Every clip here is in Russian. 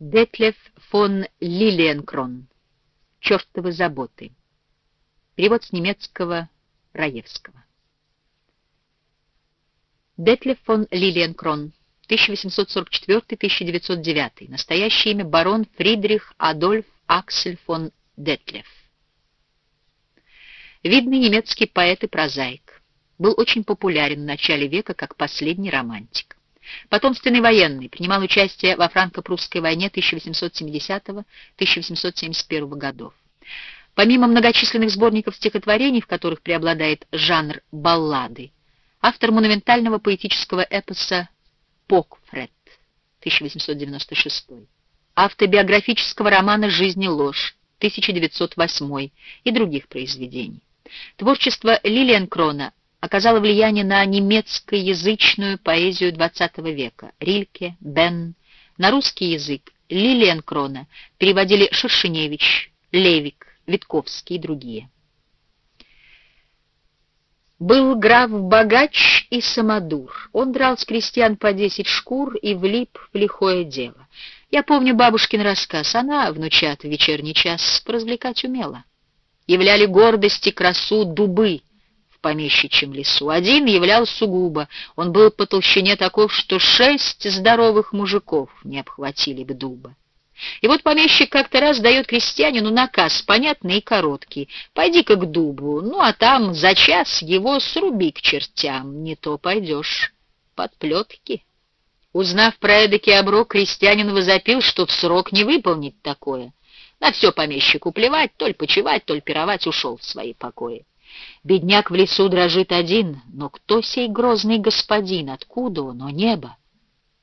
Детлев фон Лилиенкрон. Чертовы заботы. Перевод с немецкого Раевского. Детлев фон Лилиенкрон. 1844-1909. Настоящее имя барон Фридрих Адольф Аксель фон Детлев. Видный немецкий поэт и прозаик. Был очень популярен в начале века как последний романтик. Потомственный военный, принимал участие во франко-прусской войне 1870-1871 годов. Помимо многочисленных сборников стихотворений, в которых преобладает жанр баллады, автор монументального поэтического эпоса «Покфред» 1896, автобиографического романа «Жизнь и ложь» 1908 и других произведений. Творчество Лилиенкрона оказала влияние на немецкоязычную поэзию XX века. Рильке, Бен. На русский язык Лилиенкрона переводили Шершеневич, Левик, Витковский и другие. Был граф богач и самодур. Он драл с крестьян по десять шкур и влип в лихое дело. Я помню бабушкин рассказ. Она, внучат, в вечерний час поразвлекать умела. Являли гордость и красу дубы, в помещичьем лесу. Один являл сугубо, он был по толщине таков, что шесть здоровых мужиков не обхватили бы дуба. И вот помещик как-то раз дает крестьянину наказ, понятный и короткий. Пойди-ка к дубу, ну а там за час его сруби к чертям, не то пойдешь под плетки. Узнав про эдакий оброк, крестьянин возопил, что в срок не выполнить такое. На все помещику плевать, толь почевать, толь пировать, ушел в свои покои. Бедняк в лесу дрожит один, но кто сей грозный господин, откуда он, о небо?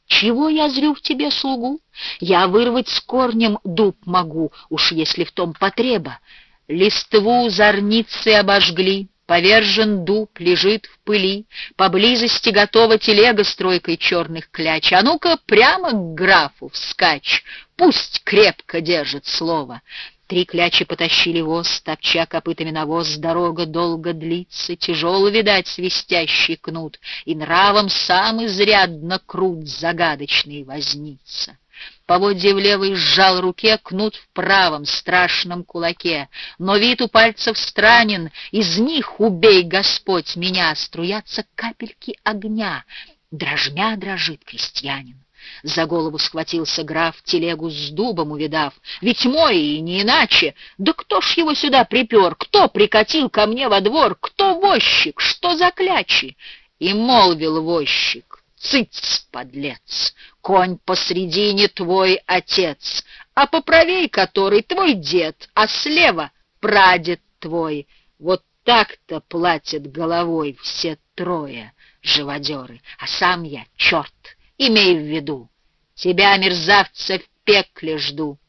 Чего я зрю в тебе слугу? Я вырвать с корнем дуб могу, уж если в том потреба. Листву зорницы обожгли, повержен дуб, лежит в пыли, поблизости готова телега с тройкой черных кляч. А ну-ка прямо к графу вскачь, пусть крепко держит слово. Три клячи потащили воз, топча копытами навоз, дорога долго длится, тяжело, видать, свистящий кнут, и нравом сам изрядно крут загадочный возница. Поводья в левой сжал руке, кнут в правом страшном кулаке, но вид у пальцев странен, из них, убей, Господь, меня, струятся капельки огня, дрожмя дрожит крестьянин. За голову схватился граф, телегу с дубом увидав. Ведь мой и не иначе. Да кто ж его сюда припер? Кто прикатил ко мне во двор? Кто возчик? Что за клячи? И молвил возчик. Цыц, подлец, конь посредине твой отец, а поправей который твой дед, а слева прадед твой. Вот так-то платят головой все трое живодеры, а сам я черт Имей в виду, тебя, мерзавца, в пекле жду.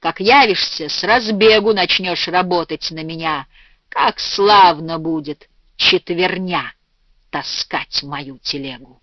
Как явишься, с разбегу начнешь работать на меня, как славно будет четверня таскать мою телегу.